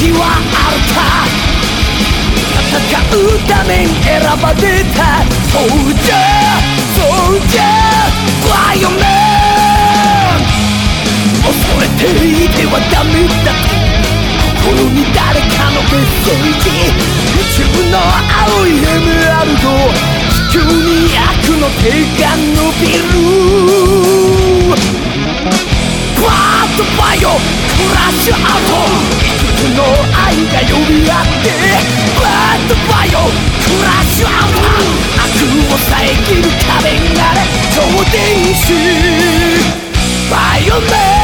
印はあるか。戦うために選ばれた。そうじゃそうじゃバイオメン恐れていてはダメだ。心に誰かのメッセージ。宇宙の青いエメラルド。地球に悪の手が伸びる。バードバイオクラッシュアウトの愛が呼び合ってバーッとバイオクラッシュアウト悪を遮る壁になれ超電子バイオメン